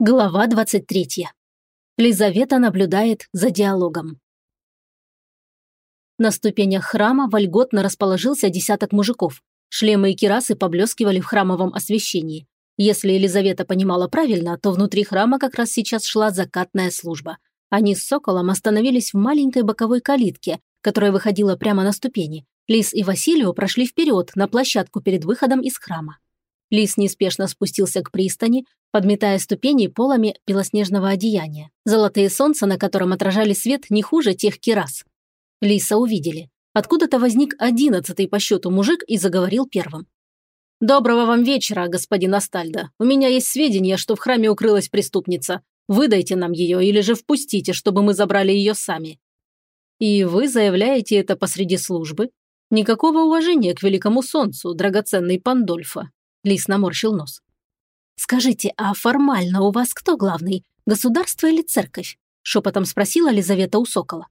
Глава 23. Лизавета наблюдает за диалогом. На ступенях храма вольготно расположился десяток мужиков. Шлемы и кирасы поблескивали в храмовом освещении. Если Елизавета понимала правильно, то внутри храма как раз сейчас шла закатная служба. Они с Соколом остановились в маленькой боковой калитке, которая выходила прямо на ступени. Лис и Василию прошли вперед, на площадку перед выходом из храма. Лис неспешно спустился к пристани, подметая ступени полами белоснежного одеяния. Золотые солнца, на котором отражали свет, не хуже тех кирас. Лиса увидели. Откуда-то возник одиннадцатый по счету мужик и заговорил первым. «Доброго вам вечера, господин Астальдо. У меня есть сведения, что в храме укрылась преступница. Выдайте нам ее или же впустите, чтобы мы забрали ее сами». «И вы заявляете это посреди службы? Никакого уважения к великому солнцу, драгоценный Пандольфа. Лис наморщил нос. «Скажите, а формально у вас кто главный, государство или церковь?» Шепотом спросила Лизавета у Сокола.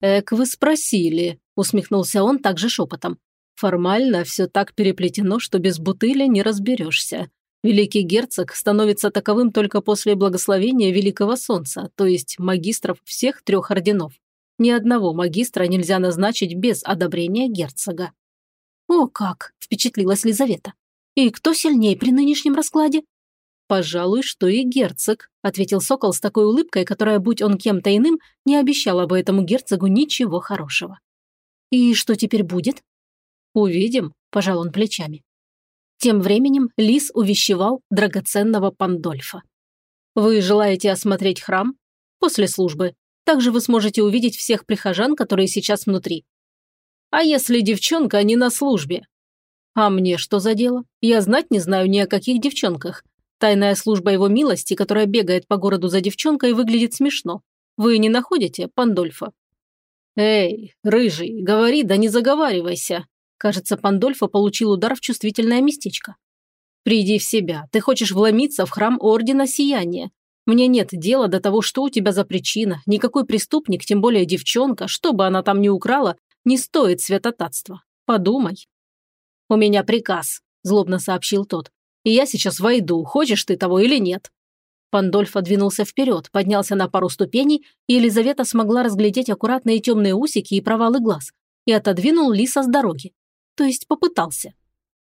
«Эк, вы спросили», усмехнулся он также шепотом. «Формально все так переплетено, что без бутыли не разберешься. Великий герцог становится таковым только после благословения Великого Солнца, то есть магистров всех трех орденов. Ни одного магистра нельзя назначить без одобрения герцога». «О как!» – впечатлилась Лизавета. «И кто сильнее при нынешнем раскладе?» «Пожалуй, что и герцог», – ответил Сокол с такой улыбкой, которая, будь он кем-то иным, не обещала бы этому герцогу ничего хорошего. «И что теперь будет?» «Увидим», – пожал он плечами. Тем временем Лис увещевал драгоценного Пандольфа. «Вы желаете осмотреть храм? После службы. Также вы сможете увидеть всех прихожан, которые сейчас внутри. А если девчонка не на службе? А мне что за дело? Я знать не знаю ни о каких девчонках. Тайная служба его милости, которая бегает по городу за девчонкой, выглядит смешно. Вы не находите, Пандольфа? Эй, рыжий, говори, да не заговаривайся. Кажется, Пандольфа получил удар в чувствительное местечко. Приди в себя. Ты хочешь вломиться в храм Ордена Сияния. Мне нет дела до того, что у тебя за причина. Никакой преступник, тем более девчонка, что бы она там ни украла, не стоит святотатства. Подумай. «У меня приказ», – злобно сообщил тот. «И я сейчас войду, хочешь ты того или нет». Пандольф двинулся вперед, поднялся на пару ступеней, и Елизавета смогла разглядеть аккуратные темные усики и провалы глаз, и отодвинул Лиса с дороги. То есть попытался.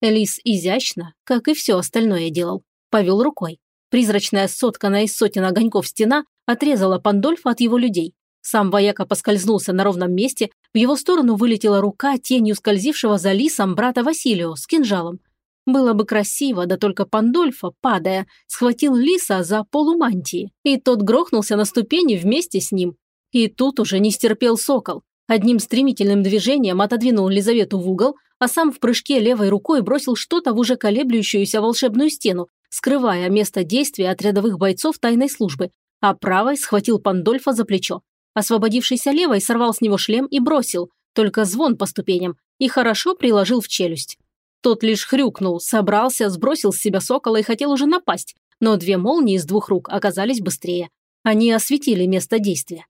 Лис изящно, как и все остальное делал, повел рукой. Призрачная сотканная из сотен огоньков стена отрезала Пандольфа от его людей. Сам вояка поскользнулся на ровном месте, в его сторону вылетела рука тенью скользившего за лисом брата Василио с кинжалом. Было бы красиво, да только Пандольфа, падая, схватил лиса за полумантии, и тот грохнулся на ступени вместе с ним. И тут уже не стерпел сокол. Одним стремительным движением отодвинул Лизавету в угол, а сам в прыжке левой рукой бросил что-то в уже колеблющуюся волшебную стену, скрывая место действия от рядовых бойцов тайной службы, а правой схватил Пандольфа за плечо. Освободившийся левой сорвал с него шлем и бросил, только звон по ступеням, и хорошо приложил в челюсть. Тот лишь хрюкнул, собрался, сбросил с себя сокола и хотел уже напасть, но две молнии из двух рук оказались быстрее. Они осветили место действия.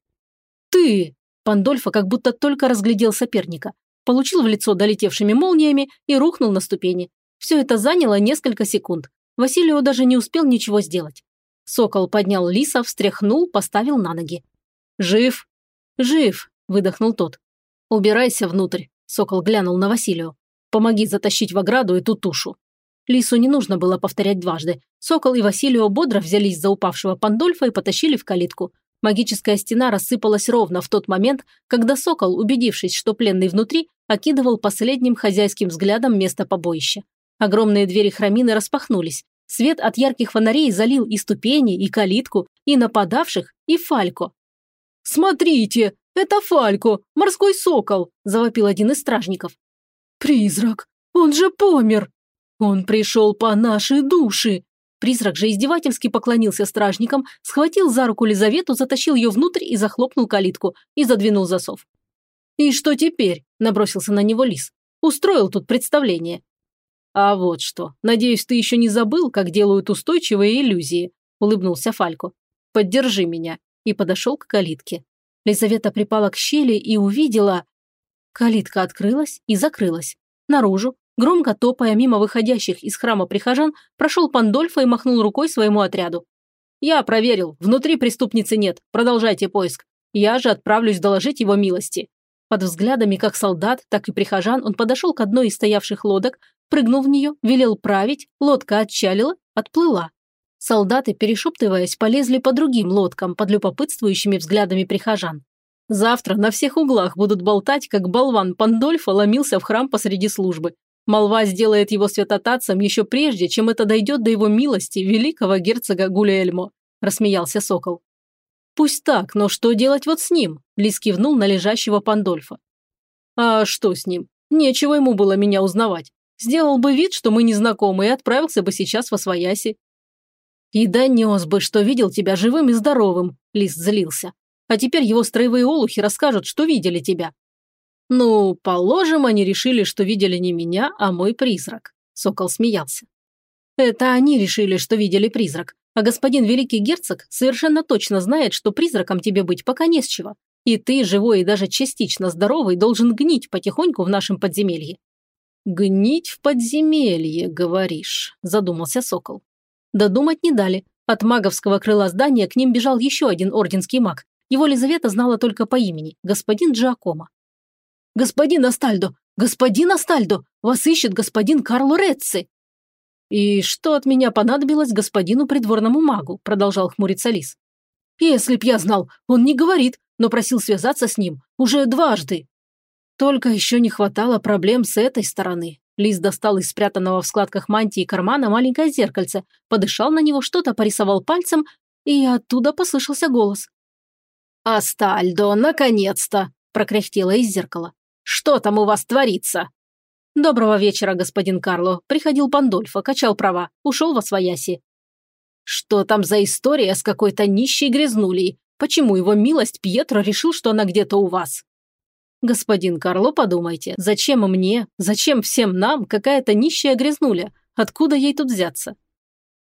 «Ты!» Пандольфа как будто только разглядел соперника. Получил в лицо долетевшими молниями и рухнул на ступени. Все это заняло несколько секунд. Василио даже не успел ничего сделать. Сокол поднял лиса, встряхнул, поставил на ноги. «Жив?» «Жив», – выдохнул тот. «Убирайся внутрь», – сокол глянул на Василию. «Помоги затащить в ограду эту тушу». Лису не нужно было повторять дважды. Сокол и Василио бодро взялись за упавшего Пандольфа и потащили в калитку. Магическая стена рассыпалась ровно в тот момент, когда Сокол, убедившись, что пленный внутри, окидывал последним хозяйским взглядом место побоища. Огромные двери храмины распахнулись. Свет от ярких фонарей залил и ступени, и калитку, и нападавших, и Фалько. «Смотрите, это Фалько, морской сокол!» – завопил один из стражников. «Призрак, он же помер! Он пришел по нашей душе!» Призрак же издевательски поклонился стражникам, схватил за руку Лизавету, затащил ее внутрь и захлопнул калитку, и задвинул засов. «И что теперь?» – набросился на него лис. «Устроил тут представление». «А вот что. Надеюсь, ты еще не забыл, как делают устойчивые иллюзии», – улыбнулся Фалько. «Поддержи меня и подошел к калитке. Лизавета припала к щели и увидела... Калитка открылась и закрылась. Наружу, громко топая мимо выходящих из храма прихожан, прошел Пандольфа и махнул рукой своему отряду. Я проверил, внутри преступницы нет, продолжайте поиск. Я же отправлюсь доложить его милости». Под взглядами как солдат, так и прихожан он подошел к одной из стоявших лодок, прыгнул в нее, велел править, лодка отчалила, отплыла. Солдаты, перешептываясь, полезли по другим лодкам под любопытствующими взглядами прихожан. Завтра на всех углах будут болтать, как болван Пандольфа ломился в храм посреди службы. Молва сделает его святотатцем еще прежде, чем это дойдет до его милости, великого герцога Гулиэльмо», – рассмеялся сокол. «Пусть так, но что делать вот с ним?» – Лис кивнул на лежащего Пандольфа. «А что с ним? Нечего ему было меня узнавать. Сделал бы вид, что мы не знакомы, и отправился бы сейчас во свояси». «И донес бы, что видел тебя живым и здоровым», – Лис злился. «А теперь его строевые олухи расскажут, что видели тебя. «Ну, положим, они решили, что видели не меня, а мой призрак», – Сокол смеялся. «Это они решили, что видели призрак, а господин великий герцог совершенно точно знает, что призраком тебе быть пока не с чего, и ты, живой и даже частично здоровый, должен гнить потихоньку в нашем подземелье». «Гнить в подземелье, говоришь», – задумался Сокол. Додумать не дали. От маговского крыла здания к ним бежал еще один орденский маг. Его Лизавета знала только по имени – господин Джиакомо. «Господин Астальдо! Господин Астальдо! Вас ищет господин Карло Рецци!» «И что от меня понадобилось господину придворному магу?» – продолжал хмуриться Лис. «Если б я знал, он не говорит, но просил связаться с ним уже дважды». Только еще не хватало проблем с этой стороны. Лис достал из спрятанного в складках мантии кармана маленькое зеркальце, подышал на него, что-то порисовал пальцем, и оттуда послышался голос. «Астальдо, наконец-то!» – прокряхтело из зеркала. Что там у вас творится?» «Доброго вечера, господин Карло. Приходил Пандольфо, качал права, ушел во свояси». «Что там за история с какой-то нищей грязнулей? Почему его милость Пьетро решил, что она где-то у вас?» «Господин Карло, подумайте, зачем мне, зачем всем нам какая-то нищая грязнуля? Откуда ей тут взяться?»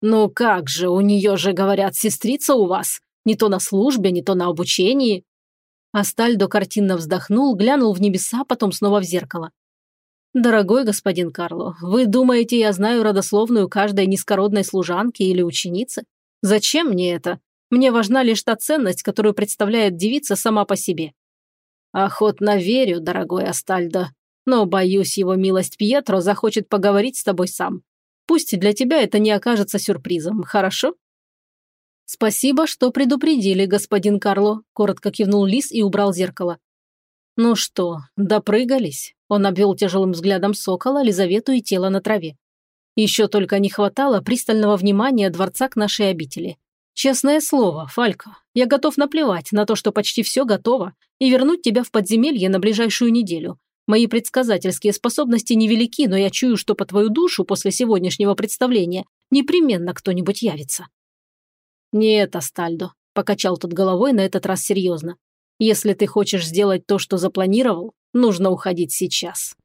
«Ну как же, у нее же, говорят, сестрица у вас. Не то на службе, не то на обучении». Астальдо картинно вздохнул, глянул в небеса, потом снова в зеркало. «Дорогой господин Карло, вы думаете, я знаю родословную каждой низкородной служанки или ученицы? Зачем мне это? Мне важна лишь та ценность, которую представляет девица сама по себе». «Охотно верю, дорогой Астальдо, но, боюсь, его милость Пьетро захочет поговорить с тобой сам. Пусть для тебя это не окажется сюрпризом, хорошо?» «Спасибо, что предупредили, господин Карло», – коротко кивнул Лис и убрал зеркало. «Ну что, допрыгались?» – он обвел тяжелым взглядом сокола, Лизавету и тело на траве. «Еще только не хватало пристального внимания дворца к нашей обители. Честное слово, Фалько, я готов наплевать на то, что почти все готово, и вернуть тебя в подземелье на ближайшую неделю. Мои предсказательские способности невелики, но я чую, что по твою душу после сегодняшнего представления непременно кто-нибудь явится». «Нет, Астальдо», – покачал тот головой на этот раз серьезно. «Если ты хочешь сделать то, что запланировал, нужно уходить сейчас».